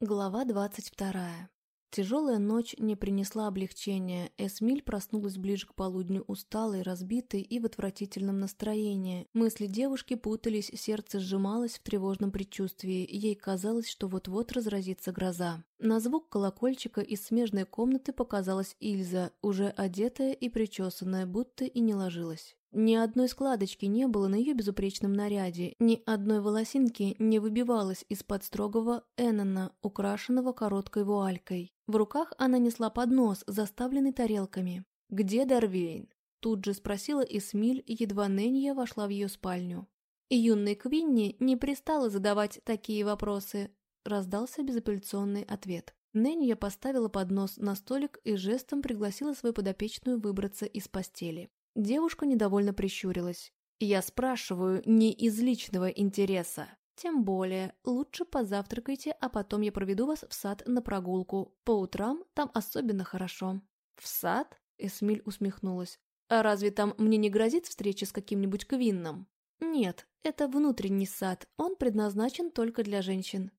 Глава двадцать вторая. Тяжелая ночь не принесла облегчения. Эсмиль проснулась ближе к полудню усталой, разбитой и в отвратительном настроении. Мысли девушки путались, сердце сжималось в тревожном предчувствии. Ей казалось, что вот-вот разразится гроза. На звук колокольчика из смежной комнаты показалась Ильза, уже одетая и причесанная, будто и не ложилась. Ни одной складочки не было на ее безупречном наряде, ни одной волосинки не выбивалась из-под строгого Эннона, украшенного короткой вуалькой. В руках она несла поднос, заставленный тарелками. «Где Дарвейн?» Тут же спросила Эсмиль, едва Нэнья вошла в ее спальню. И юной Квинни не пристала задавать такие вопросы, раздался безапелляционный ответ. Нэнья поставила поднос на столик и жестом пригласила свою подопечную выбраться из постели. Девушка недовольно прищурилась. «Я спрашиваю не из личного интереса. Тем более, лучше позавтракайте, а потом я проведу вас в сад на прогулку. По утрам там особенно хорошо». «В сад?» – Эсмиль усмехнулась. «А разве там мне не грозит встреча с каким-нибудь квинном?» «Нет, это внутренний сад, он предназначен только для женщин».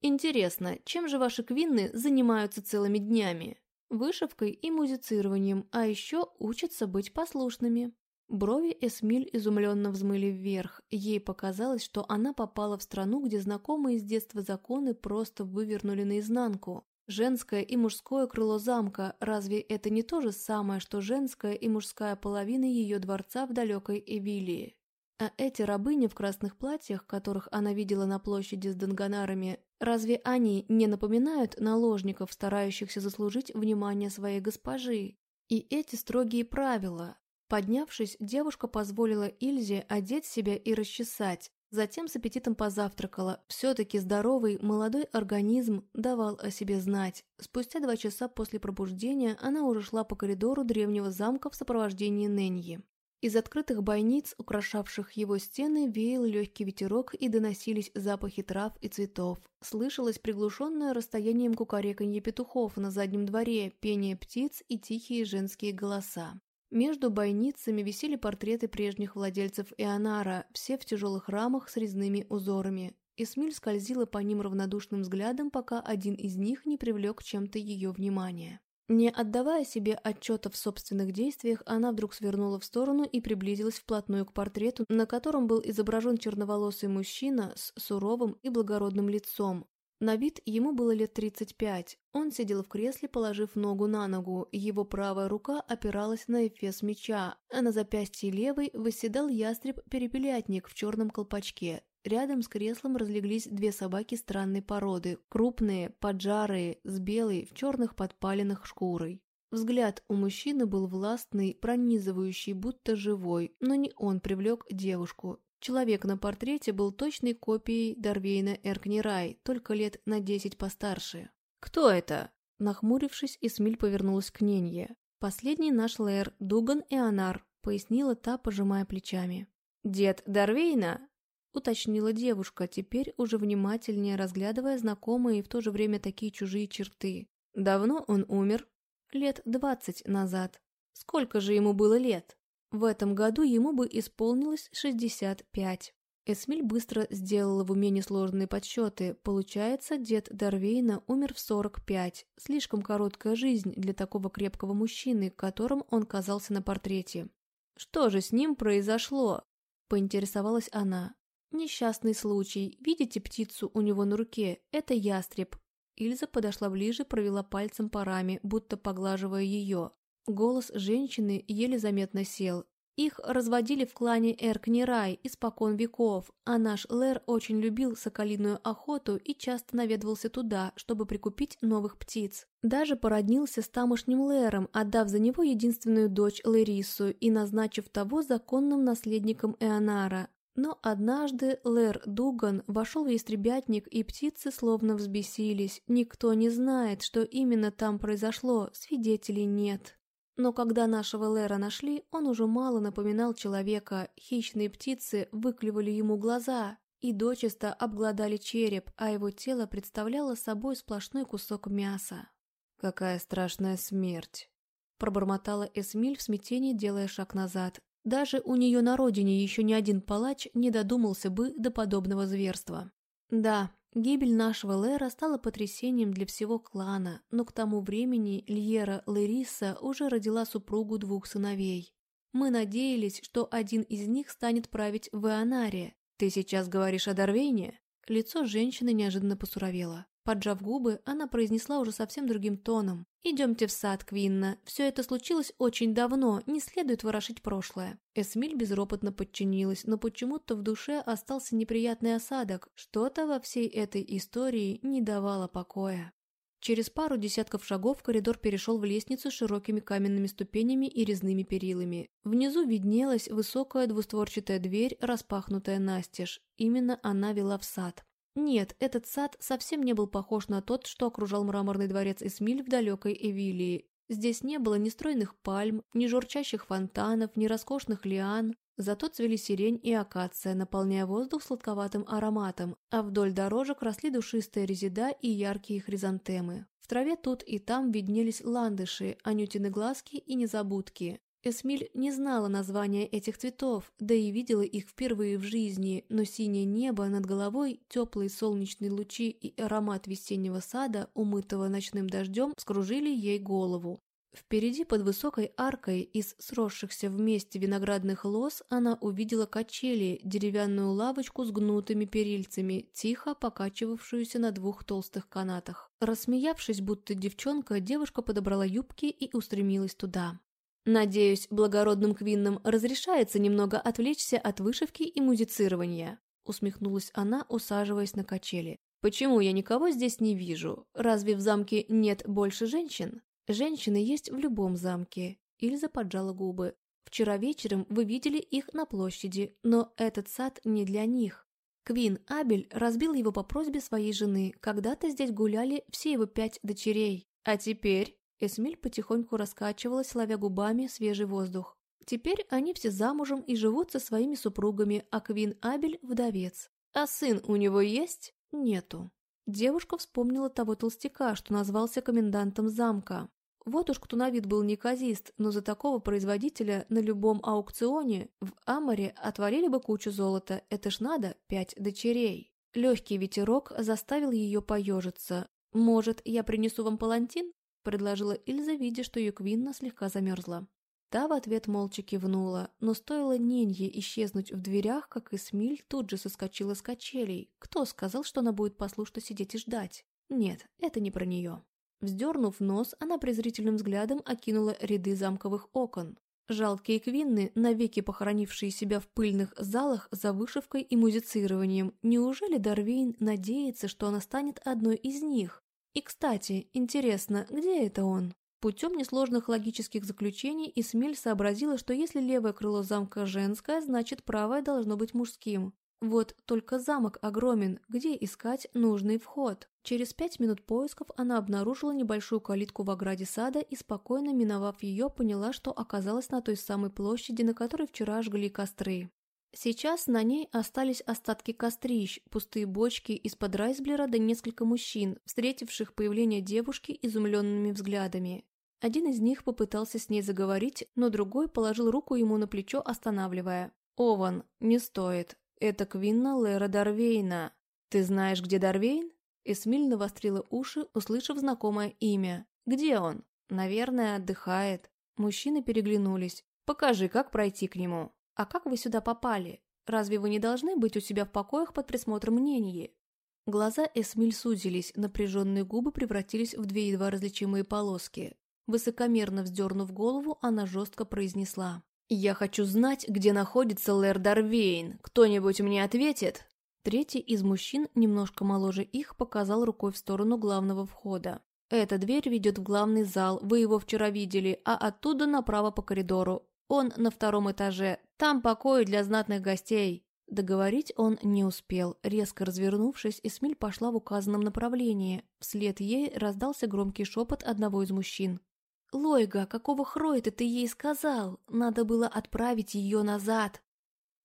«Интересно, чем же ваши квинны занимаются целыми днями?» Вышивкой и музицированием, а еще учатся быть послушными. Брови Эсмиль изумленно взмыли вверх. Ей показалось, что она попала в страну, где знакомые с детства законы просто вывернули наизнанку. Женское и мужское крыло замка, разве это не то же самое, что женская и мужская половина ее дворца в далекой Эвилии? А эти рабыни в красных платьях, которых она видела на площади с данганарами, Разве они не напоминают наложников, старающихся заслужить внимание своей госпожи? И эти строгие правила. Поднявшись, девушка позволила Ильзе одеть себя и расчесать, затем с аппетитом позавтракала. Все-таки здоровый, молодой организм давал о себе знать. Спустя два часа после пробуждения она уже шла по коридору древнего замка в сопровождении Нэньи. Из открытых бойниц, украшавших его стены, веял легкий ветерок и доносились запахи трав и цветов. Слышалось приглушенное расстоянием кукареканье петухов на заднем дворе, пение птиц и тихие женские голоса. Между бойницами висели портреты прежних владельцев Ионара, все в тяжелых рамах с резными узорами. Эсмиль скользила по ним равнодушным взглядом, пока один из них не привлек чем-то ее внимание. Не отдавая себе отчета в собственных действиях, она вдруг свернула в сторону и приблизилась вплотную к портрету, на котором был изображен черноволосый мужчина с суровым и благородным лицом. На вид ему было лет 35. Он сидел в кресле, положив ногу на ногу. Его правая рука опиралась на эфес меча, а на запястье левой восседал ястреб-перепелятник в черном колпачке. Рядом с креслом разлеглись две собаки странной породы, крупные, поджарые, с белой, в черных подпалинах шкурой. Взгляд у мужчины был властный, пронизывающий, будто живой, но не он привлек девушку. Человек на портрете был точной копией Дарвейна Эркнирай, только лет на десять постарше. «Кто это?» Нахмурившись, Исмиль повернулась к Ненье. «Последний наш Лэр, Дуган Эонар», — пояснила та, пожимая плечами. «Дед Дарвейна?» Уточнила девушка, теперь уже внимательнее разглядывая знакомые и в то же время такие чужие черты. Давно он умер? Лет двадцать назад. Сколько же ему было лет? В этом году ему бы исполнилось шестьдесят пять. Эсмиль быстро сделала в уме несложные подсчеты. Получается, дед Дарвейна умер в сорок пять. Слишком короткая жизнь для такого крепкого мужчины, которым он казался на портрете. «Что же с ним произошло?» – поинтересовалась она. Несчастный случай. Видите птицу у него на руке? Это ястреб. Ильза подошла ближе, провела пальцем по раме, будто поглаживая ее. Голос женщины еле заметно сел. Их разводили в клане Эркнирай испокон веков, а наш Лэр очень любил соколиную охоту и часто наведывался туда, чтобы прикупить новых птиц. Даже породнился с тамошним Лэром, отдав за него единственную дочь Лэрису и назначив того законным наследником Эонара, но однажды Лэр Дуган вошел в истребятник, и птицы словно взбесились. Никто не знает, что именно там произошло, свидетелей нет. Но когда нашего Лэра нашли, он уже мало напоминал человека. Хищные птицы выклевали ему глаза и дочисто обглодали череп, а его тело представляло собой сплошной кусок мяса. «Какая страшная смерть!» Пробормотала Эсмиль в смятении, делая шаг назад. Даже у нее на родине еще ни один палач не додумался бы до подобного зверства. «Да», – Гибель нашего Лера стала потрясением для всего клана, но к тому времени Льера Лериса уже родила супругу двух сыновей. Мы надеялись, что один из них станет править в Ионаре. Ты сейчас говоришь о Дарвейне? Лицо женщины неожиданно посуровело. Поджав губы, она произнесла уже совсем другим тоном. «Идемте в сад, Квинна. Все это случилось очень давно, не следует ворошить прошлое». Эсмиль безропотно подчинилась, но почему-то в душе остался неприятный осадок. Что-то во всей этой истории не давало покоя. Через пару десятков шагов коридор перешел в лестницу с широкими каменными ступенями и резными перилами. Внизу виднелась высокая двустворчатая дверь, распахнутая настежь. Именно она вела в сад. Нет, этот сад совсем не был похож на тот, что окружал мраморный дворец Эсмиль в далекой Эвилии. Здесь не было ни стройных пальм, ни журчащих фонтанов, ни роскошных лиан, зато цвели сирень и акация, наполняя воздух сладковатым ароматом, а вдоль дорожек росли душистые резида и яркие хризантемы. В траве тут и там виднелись ландыши, анютины глазки и незабудки. Эсмиль не знала названия этих цветов, да и видела их впервые в жизни, но синее небо над головой, теплые солнечные лучи и аромат весеннего сада, умытого ночным дождем, скружили ей голову. Впереди под высокой аркой из сросшихся вместе виноградных лоз она увидела качели, деревянную лавочку с гнутыми перильцами, тихо покачивавшуюся на двух толстых канатах. Рассмеявшись, будто девчонка, девушка подобрала юбки и устремилась туда. Надеюсь, благородным квиннам разрешается немного отвлечься от вышивки и музицирования, усмехнулась она, усаживаясь на качели. Почему я никого здесь не вижу? Разве в замке нет больше женщин? Женщины есть в любом замке. Ильза поджала губы. Вчера вечером вы видели их на площади, но этот сад не для них. Квин Абель разбил его по просьбе своей жены. Когда-то здесь гуляли все его пять дочерей. А теперь Эсмиль потихоньку раскачивалась, ловя губами свежий воздух. Теперь они все замужем и живут со своими супругами, а Квин Абель – вдовец. А сын у него есть? Нету. Девушка вспомнила того толстяка, что назвался комендантом замка. Вот уж кто на вид был неказист, но за такого производителя на любом аукционе в Аморе отвалили бы кучу золота, это ж надо пять дочерей. Легкий ветерок заставил ее поежиться. «Может, я принесу вам палантин?» Предложила Ильза, видя, что ее Квинна слегка замерзла. Та в ответ молча кивнула, но стоило Ненье исчезнуть в дверях, как Эсмиль тут же соскочила с качелей. Кто сказал, что она будет послушно сидеть и ждать? Нет, это не про нее. Вздернув нос, она презрительным взглядом окинула ряды замковых окон. Жалкие квинны, навеки похоронившие себя в пыльных залах за вышивкой и музицированием, неужели Дарвейн надеется, что она станет одной из них? И, кстати, интересно, где это он? Путем несложных логических заключений Исмель сообразила, что если левое крыло замка женское, значит правое должно быть мужским. Вот только замок огромен, где искать нужный вход? Через пять минут поисков она обнаружила небольшую калитку в ограде сада и, спокойно миновав ее, поняла, что оказалась на той самой площади, на которой вчера жгли костры. Сейчас на ней остались остатки кострищ, пустые бочки из-под Райсблера да несколько мужчин, встретивших появление девушки изумленными взглядами. Один из них попытался с ней заговорить, но другой положил руку ему на плечо, останавливая. «Ован, не стоит. Это Квинна Лера Дарвейна. Ты знаешь, где Дарвейн?» Эсмиль навострила уши, услышав знакомое имя. «Где он?» «Наверное, отдыхает». Мужчины переглянулись. «Покажи, как пройти к нему». «А как вы сюда попали? Разве вы не должны быть у себя в покоях под присмотром мнений?» Глаза Эсмиль сузились, напряженные губы превратились в две едва различимые полоски. Высокомерно вздернув голову, она жестко произнесла. «Я хочу знать, где находится Лэр Дарвейн. Кто-нибудь мне ответит?» Третий из мужчин, немножко моложе их, показал рукой в сторону главного входа. «Эта дверь ведет в главный зал, вы его вчера видели, а оттуда направо по коридору. Он на втором этаже, там покои для знатных гостей». Договорить он не успел. Резко развернувшись, Эсмиль пошла в указанном направлении. Вслед ей раздался громкий шепот одного из мужчин. «Лойга, какого хроя-то ты ей сказал? Надо было отправить ее назад!»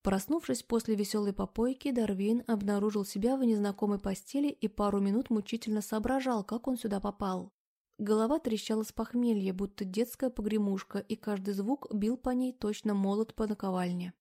Проснувшись после веселой попойки, Дарвин обнаружил себя в незнакомой постели и пару минут мучительно соображал, как он сюда попал. Голова трещала с похмелья, будто детская погремушка, и каждый звук бил по ней точно молот по наковальне.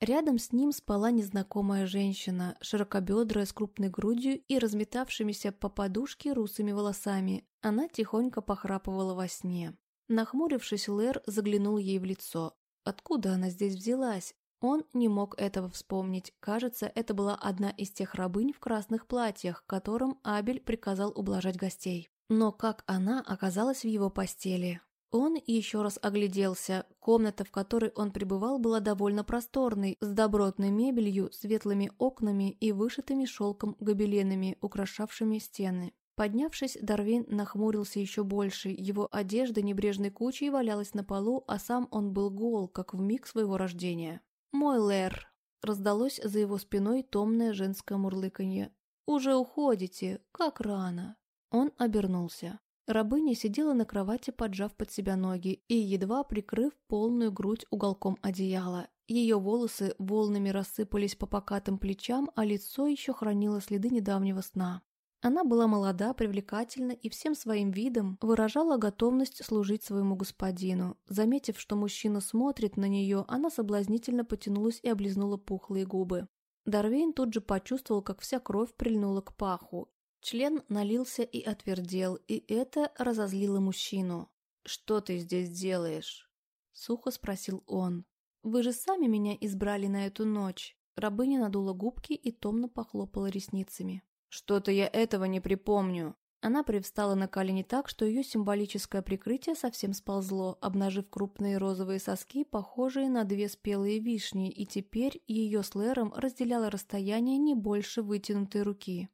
Рядом с ним спала незнакомая женщина, широкобедрая, с крупной грудью и разметавшимися по подушке русыми волосами. Она тихонько похрапывала во сне. Нахмурившись, Лэр заглянул ей в лицо. Откуда она здесь взялась? Он не мог этого вспомнить. Кажется, это была одна из тех рабынь в красных платьях, которым Абель приказал ублажать гостей. Но как она оказалась в его постели? Он еще раз огляделся. Комната, в которой он пребывал, была довольно просторной, с добротной мебелью, светлыми окнами и вышитыми шелком гобеленами, украшавшими стены. Поднявшись, Дарвин нахмурился еще больше. Его одежда небрежной кучей валялась на полу, а сам он был гол, как в миг своего рождения. «Мой Лэр!» — раздалось за его спиной томное женское мурлыканье. «Уже уходите? Как рано!» Он обернулся. Рабыня сидела на кровати, поджав под себя ноги и едва прикрыв полную грудь уголком одеяла. Ее волосы волнами рассыпались по покатым плечам, а лицо еще хранило следы недавнего сна. Она была молода, привлекательна и всем своим видом выражала готовность служить своему господину. Заметив, что мужчина смотрит на нее, она соблазнительно потянулась и облизнула пухлые губы. Дарвейн тут же почувствовал, как вся кровь прильнула к паху. Член налился и отвердел, и это разозлило мужчину. «Что ты здесь делаешь?» — сухо спросил он. «Вы же сами меня избрали на эту ночь». Рабыня надула губки и томно похлопала ресницами. «Что-то я этого не припомню». Она привстала на колени так, что ее символическое прикрытие совсем сползло, обнажив крупные розовые соски, похожие на две спелые вишни, и теперь ее с Лэром разделяло расстояние не больше вытянутой руки.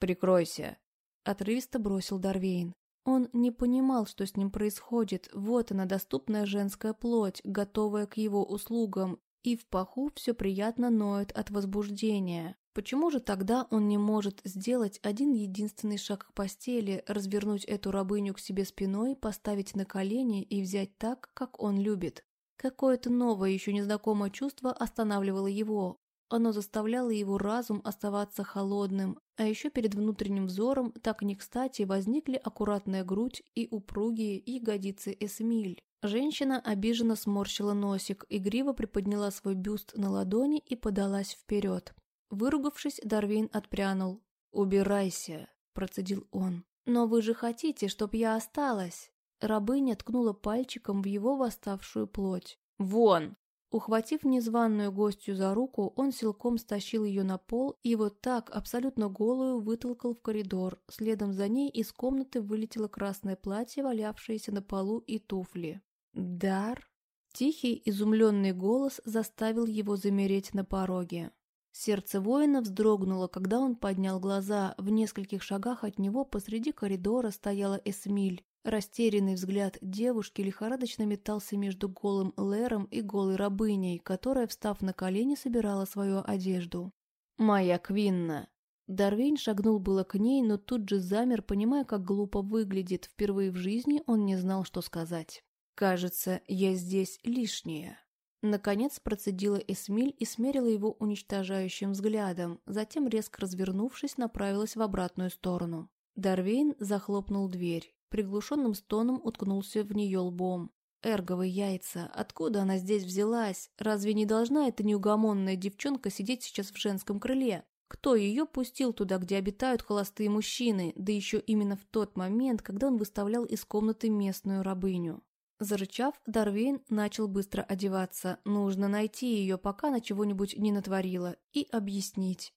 «Прикройся», — отрывисто бросил Дарвейн. Он не понимал, что с ним происходит. Вот она, доступная женская плоть, готовая к его услугам, и в паху все приятно ноет от возбуждения. Почему же тогда он не может сделать один единственный шаг к постели, развернуть эту рабыню к себе спиной, поставить на колени и взять так, как он любит? Какое-то новое, еще незнакомое чувство останавливало его. Оно заставляло его разум оставаться холодным, а еще перед внутренним взором так не кстати возникли аккуратная грудь и упругие ягодицы Эсмиль. Женщина обиженно сморщила носик, игриво приподняла свой бюст на ладони и подалась вперед. Выругавшись, Дарвин отпрянул. «Убирайся», – процедил он. «Но вы же хотите, чтоб я осталась?» Рабыня ткнула пальчиком в его восставшую плоть. «Вон!» Ухватив незваную гостью за руку, он силком стащил ее на пол и вот так, абсолютно голую, вытолкал в коридор. Следом за ней из комнаты вылетело красное платье, валявшееся на полу, и туфли. «Дар?» Тихий, изумленный голос заставил его замереть на пороге. Сердце воина вздрогнуло, когда он поднял глаза. В нескольких шагах от него посреди коридора стояла Эсмиль. Растерянный взгляд девушки лихорадочно метался между голым Лером и голой рабыней, которая, встав на колени, собирала свою одежду. «Моя Квинна!» Дарвейн шагнул было к ней, но тут же замер, понимая, как глупо выглядит. Впервые в жизни он не знал, что сказать. «Кажется, я здесь лишняя». Наконец процедила Эсмиль и смерила его уничтожающим взглядом, затем, резко развернувшись, направилась в обратную сторону. Дарвейн захлопнул дверь, приглушенным стоном уткнулся в нее лбом. Эрговые яйца, откуда она здесь взялась? Разве не должна эта неугомонная девчонка сидеть сейчас в женском крыле? Кто ее пустил туда, где обитают холостые мужчины, да еще именно в тот момент, когда он выставлял из комнаты местную рабыню? Зарычав, Дарвейн начал быстро одеваться. Нужно найти ее, пока она чего-нибудь не натворила, и объяснить.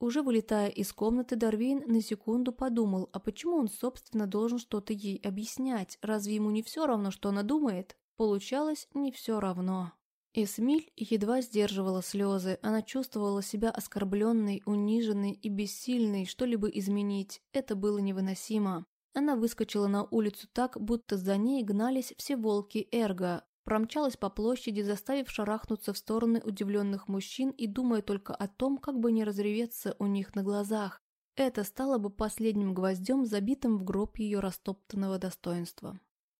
Уже вылетая из комнаты, Дарвейн на секунду подумал, а почему он, собственно, должен что-то ей объяснять? Разве ему не все равно, что она думает? Получалось не все равно. Эсмиль едва сдерживала слезы, она чувствовала себя оскорбленной, униженной и бессильной что-либо изменить. Это было невыносимо. Она выскочила на улицу так, будто за ней гнались все волки Эрго, промчалась по площади, заставив шарахнуться в стороны удивленных мужчин и думая только о том, как бы не разреветься у них на глазах. Это стало бы последним гвоздем, забитым в гроб ее растоптанного достоинства.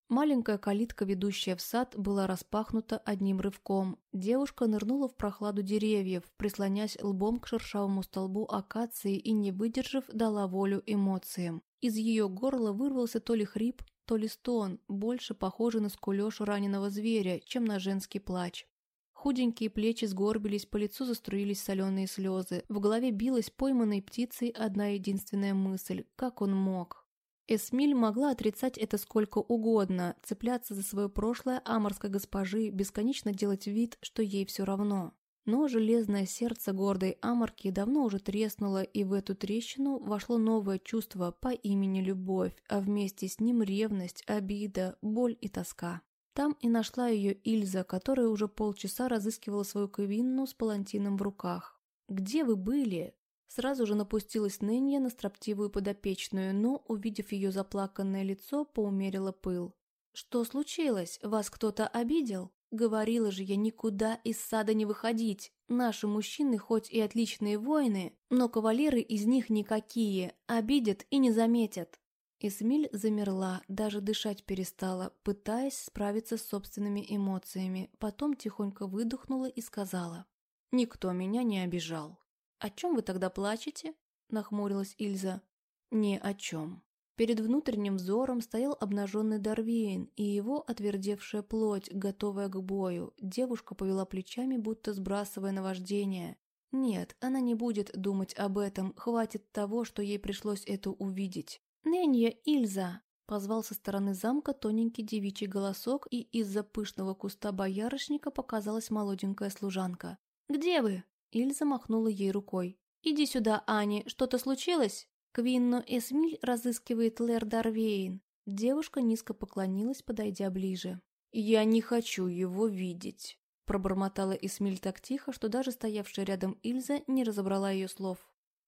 Маленькая калитка, ведущая в сад, была распахнута одним рывком. Девушка нырнула в прохладу деревьев, прислонясь лбом к шершавому столбу акации и, не выдержав, дала волю эмоциям. Из ее горла вырвался то ли хрип, то ли стон, больше похожий на скулеж раненого зверя, чем на женский плач. Худенькие плечи сгорбились, по лицу заструились соленые слезы. В голове билась пойманной птицей одна единственная мысль – как он мог? Эсмиль могла отрицать это сколько угодно, цепляться за свое прошлое аморской госпожи, бесконечно делать вид, что ей все равно. Но железное сердце гордой Аморки давно уже треснуло, и в эту трещину вошло новое чувство по имени Любовь, а вместе с ним ревность, обида, боль и тоска. Там и нашла ее Ильза, которая уже полчаса разыскивала свою Кевинну с палантином в руках. «Где вы были?» Сразу же напустилась Нэнья на строптивую подопечную, но, увидев ее заплаканное лицо, поумерила пыл. «Что случилось? Вас кто-то обидел?» Говорила же я никуда из сада не выходить. Наши мужчины хоть и отличные воины, но кавалеры из них никакие, обидят и не заметят. Эсмиль замерла, даже дышать перестала, пытаясь справиться с собственными эмоциями, потом тихонько выдохнула и сказала. «Никто меня не обижал». «О чем вы тогда плачете?» – нахмурилась Ильза. «Ни о чем». Перед внутренним взором стоял обнаженный Дарвейн и его отвердевшая плоть, готовая к бою. Девушка повела плечами, будто сбрасывая наваждение. Нет, она не будет думать об этом, хватит того, что ей пришлось это увидеть. «Нэнья, Ильза!» – позвал со стороны замка тоненький девичий голосок, и из-за пышного куста боярышника показалась молоденькая служанка. «Где вы?» – Ильза махнула ей рукой. «Иди сюда, Ани, что-то случилось?» Квинно Эсмиль разыскивает Лэр Дарвейн. Девушка низко поклонилась, подойдя ближе. «Я не хочу его видеть», – пробормотала Эсмиль так тихо, что даже стоявшая рядом Ильза не разобрала ее слов.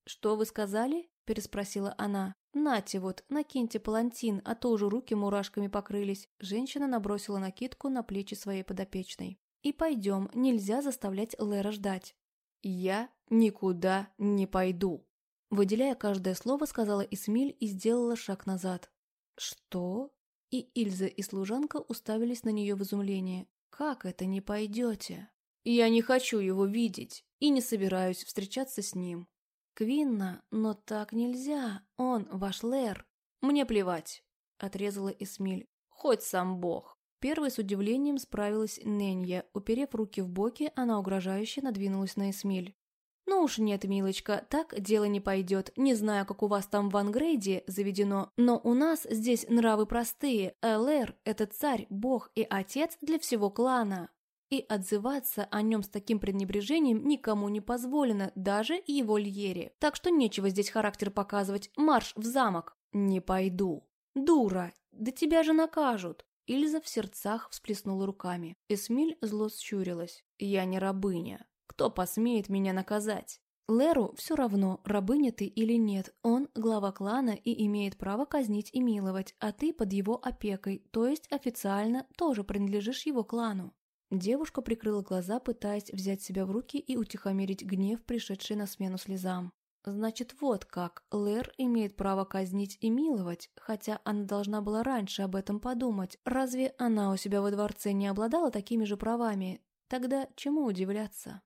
«Что вы сказали?» – переспросила она. «Нате вот, накиньте палантин, а то уже руки мурашками покрылись». Женщина набросила накидку на плечи своей подопечной. «И пойдем, нельзя заставлять Лера ждать». «Я никуда не пойду», – выделяя каждое слово, сказала Исмиль и сделала шаг назад. «Что?» И Ильза и служанка уставились на нее в изумлении. «Как это не пойдете?» «Я не хочу его видеть и не собираюсь встречаться с ним. «Квинна, но так нельзя, он ваш Лэр». «Мне плевать», — отрезала Эсмиль. «Хоть сам бог». Первой с удивлением справилась Ненья. Уперев руки в боки, она угрожающе надвинулась на Эсмиль. «Ну уж нет, милочка, так дело не пойдет. Не знаю, как у вас там в Ангрейде заведено, но у нас здесь нравы простые. Элэр – это царь, бог и отец для всего клана и отзываться о нем с таким пренебрежением никому не позволено, даже его Льере. Так что нечего здесь характер показывать. Марш в замок. Не пойду. Дура, да тебя же накажут. Ильза в сердцах всплеснула руками. Эсмиль зло щурилась. Я не рабыня. Кто посмеет меня наказать? Леру все равно, рабыня ты или нет, он глава клана и имеет право казнить и миловать, а ты под его опекой, то есть официально тоже принадлежишь его клану. Девушка прикрыла глаза, пытаясь взять себя в руки и утихомирить гнев, пришедший на смену слезам. Значит, вот как. Лэр имеет право казнить и миловать, хотя она должна была раньше об этом подумать. Разве она у себя во дворце не обладала такими же правами? Тогда чему удивляться?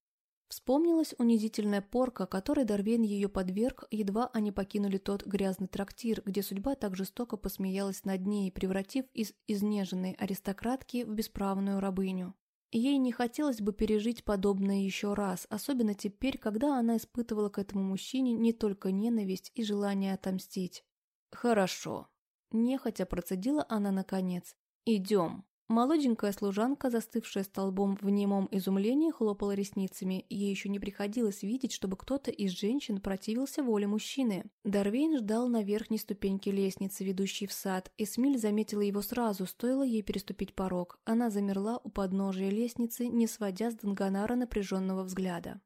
Вспомнилась унизительная порка, которой Дарвен ее подверг, едва они покинули тот грязный трактир, где судьба так жестоко посмеялась над ней, превратив из изнеженной аристократки в бесправную рабыню. Ей не хотелось бы пережить подобное еще раз, особенно теперь, когда она испытывала к этому мужчине не только ненависть и желание отомстить. «Хорошо», – нехотя процедила она наконец. «Идем». Молоденькая служанка, застывшая столбом в немом изумлении, хлопала ресницами. Ей еще не приходилось видеть, чтобы кто-то из женщин противился воле мужчины. Дарвейн ждал на верхней ступеньке лестницы, ведущей в сад. Эсмиль заметила его сразу, стоило ей переступить порог. Она замерла у подножия лестницы, не сводя с Данганара напряженного взгляда.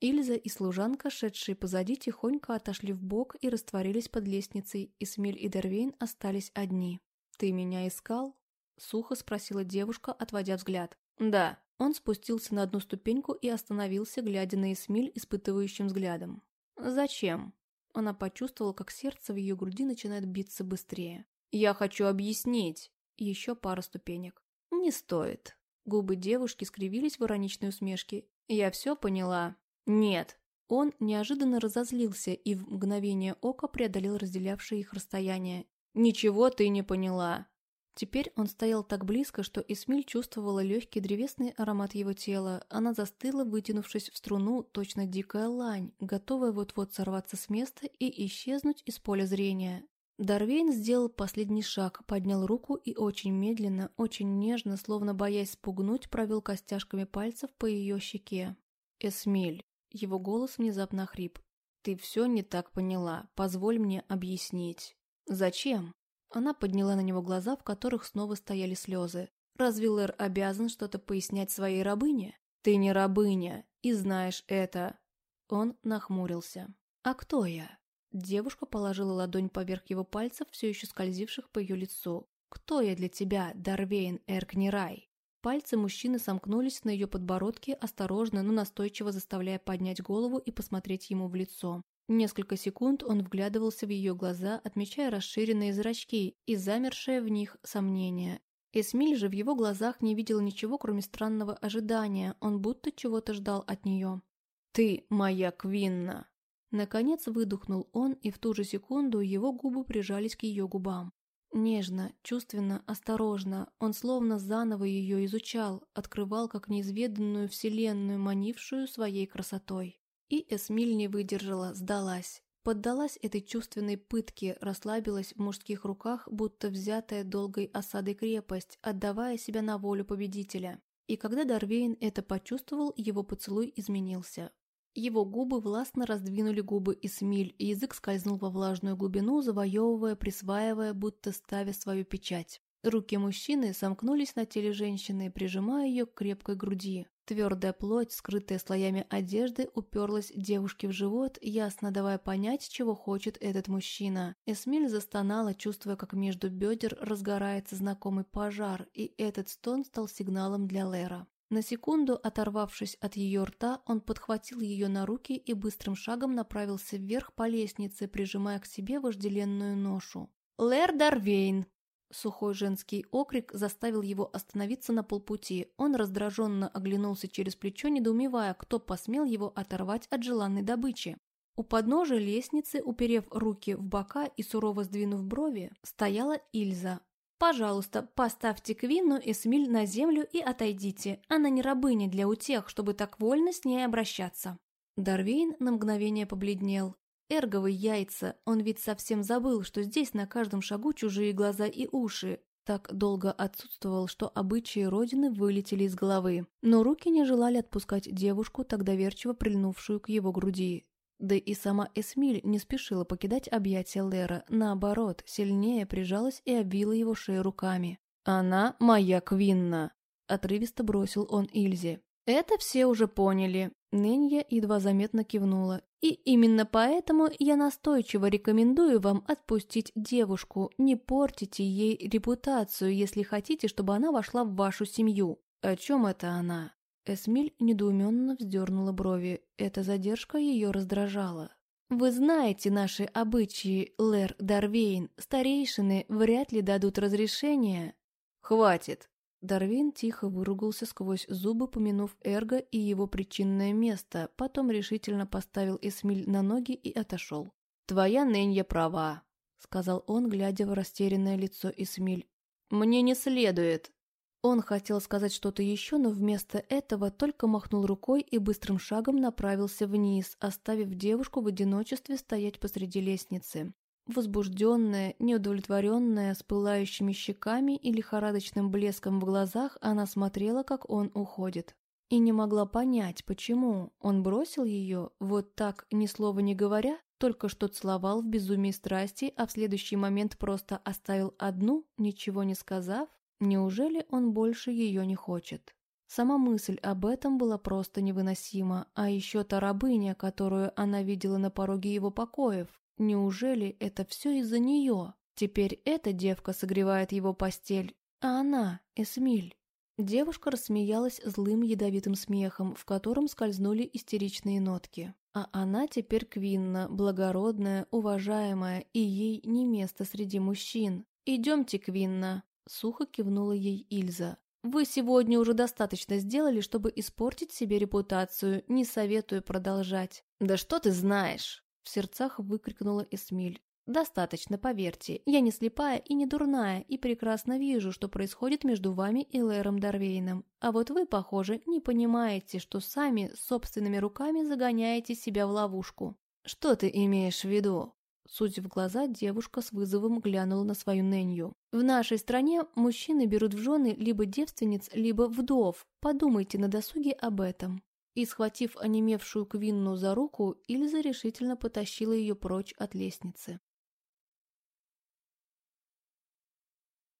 Ильза и служанка, шедшие позади, тихонько отошли в бок и растворились под лестницей. Эсмиль и Дарвейн остались одни. «Ты меня искал?» — сухо спросила девушка, отводя взгляд. «Да». Он спустился на одну ступеньку и остановился, глядя на Эсмиль испытывающим взглядом. «Зачем?» Она почувствовала, как сердце в ее груди начинает биться быстрее. «Я хочу объяснить!» Еще пара ступенек. «Не стоит». Губы девушки скривились в ироничной усмешке. «Я все поняла». «Нет». Он неожиданно разозлился и в мгновение ока преодолел разделявшее их расстояние. «Ничего ты не поняла. Теперь он стоял так близко, что Эсмиль чувствовала легкий древесный аромат его тела. Она застыла, вытянувшись в струну, точно дикая лань, готовая вот-вот сорваться с места и исчезнуть из поля зрения. Дарвейн сделал последний шаг, поднял руку и очень медленно, очень нежно, словно боясь спугнуть, провел костяшками пальцев по ее щеке. «Эсмиль». Его голос внезапно хрип. «Ты все не так поняла. Позволь мне объяснить». «Зачем?» Она подняла на него глаза, в которых снова стояли слезы. «Разве Лэр обязан что-то пояснять своей рабыне? Ты не рабыня, и знаешь это!» Он нахмурился. «А кто я?» Девушка положила ладонь поверх его пальцев, все еще скользивших по ее лицу. «Кто я для тебя, Дарвейн Эркнирай?» Пальцы мужчины сомкнулись на ее подбородке, осторожно, но настойчиво заставляя поднять голову и посмотреть ему в лицо. Несколько секунд он вглядывался в ее глаза, отмечая расширенные зрачки и замершее в них сомнение. Эсмиль же в его глазах не видел ничего, кроме странного ожидания, он будто чего-то ждал от нее. «Ты моя Квинна!» Наконец выдохнул он, и в ту же секунду его губы прижались к ее губам. Нежно, чувственно, осторожно, он словно заново ее изучал, открывал как неизведанную вселенную, манившую своей красотой. И Эсмиль не выдержала, сдалась. Поддалась этой чувственной пытке, расслабилась в мужских руках, будто взятая долгой осадой крепость, отдавая себя на волю победителя. И когда Дарвейн это почувствовал, его поцелуй изменился. Его губы властно раздвинули губы Эсмиль, и язык скользнул во влажную глубину, завоевывая, присваивая, будто ставя свою печать. Руки мужчины сомкнулись на теле женщины, прижимая ее к крепкой груди. Твердая плоть, скрытая слоями одежды, уперлась девушке в живот, ясно давая понять, чего хочет этот мужчина. Эсмиль застонала, чувствуя, как между бедер разгорается знакомый пожар, и этот стон стал сигналом для Лера. На секунду, оторвавшись от ее рта, он подхватил ее на руки и быстрым шагом направился вверх по лестнице, прижимая к себе вожделенную ношу. «Лэр Дарвейн!» Сухой женский окрик заставил его остановиться на полпути. Он раздраженно оглянулся через плечо, недоумевая, кто посмел его оторвать от желанной добычи. У подножия лестницы, уперев руки в бока и сурово сдвинув брови, стояла Ильза. «Пожалуйста, поставьте Квинну Эсмиль на землю и отойдите. Она не рабыня для утех, чтобы так вольно с ней обращаться». Дарвейн на мгновение побледнел. Эрговые яйца, он ведь совсем забыл, что здесь на каждом шагу чужие глаза и уши. Так долго отсутствовал, что обычаи родины вылетели из головы. Но руки не желали отпускать девушку, так доверчиво прильнувшую к его груди. Да и сама Эсмиль не спешила покидать объятия Лера, наоборот, сильнее прижалась и обвила его шею руками. «Она моя Квинна!» – отрывисто бросил он Ильзе. «Это все уже поняли». Нэнья едва заметно кивнула. «И именно поэтому я настойчиво рекомендую вам отпустить девушку. Не портите ей репутацию, если хотите, чтобы она вошла в вашу семью». «О чем это она?» Эсмиль недоуменно вздернула брови. Эта задержка ее раздражала. «Вы знаете наши обычаи, Лэр Дарвейн. Старейшины вряд ли дадут разрешение». «Хватит!» Дарвин тихо выругался сквозь зубы, помянув Эрго и его причинное место, потом решительно поставил Эсмиль на ноги и отошел. «Твоя Нэнья права», — сказал он, глядя в растерянное лицо Эсмиль. «Мне не следует». Он хотел сказать что-то еще, но вместо этого только махнул рукой и быстрым шагом направился вниз, оставив девушку в одиночестве стоять посреди лестницы. Возбужденная, неудовлетворенная, с пылающими щеками и лихорадочным блеском в глазах, она смотрела, как он уходит. И не могла понять, почему. Он бросил ее, вот так, ни слова не говоря, только что целовал в безумии страсти, а в следующий момент просто оставил одну, ничего не сказав? Неужели он больше ее не хочет? Сама мысль об этом была просто невыносима, а еще та рабыня, которую она видела на пороге его покоев, Неужели это все из-за нее? Теперь эта девка согревает его постель, а она — Эсмиль. Девушка рассмеялась злым ядовитым смехом, в котором скользнули истеричные нотки. А она теперь Квинна, благородная, уважаемая, и ей не место среди мужчин. «Идемте, Квинна», — сухо кивнула ей Ильза. «Вы сегодня уже достаточно сделали, чтобы испортить себе репутацию, не советую продолжать». «Да что ты знаешь?» В сердцах выкрикнула Эсмиль. «Достаточно, поверьте. Я не слепая и не дурная, и прекрасно вижу, что происходит между вами и Лэром Дарвейном. А вот вы, похоже, не понимаете, что сами собственными руками загоняете себя в ловушку». «Что ты имеешь в виду?» Судя в глаза, девушка с вызовом глянула на свою Нэнью. «В нашей стране мужчины берут в жены либо девственниц, либо вдов. Подумайте на досуге об этом». И, схватив онемевшую Квинну за руку, Ильза решительно потащила ее прочь от лестницы.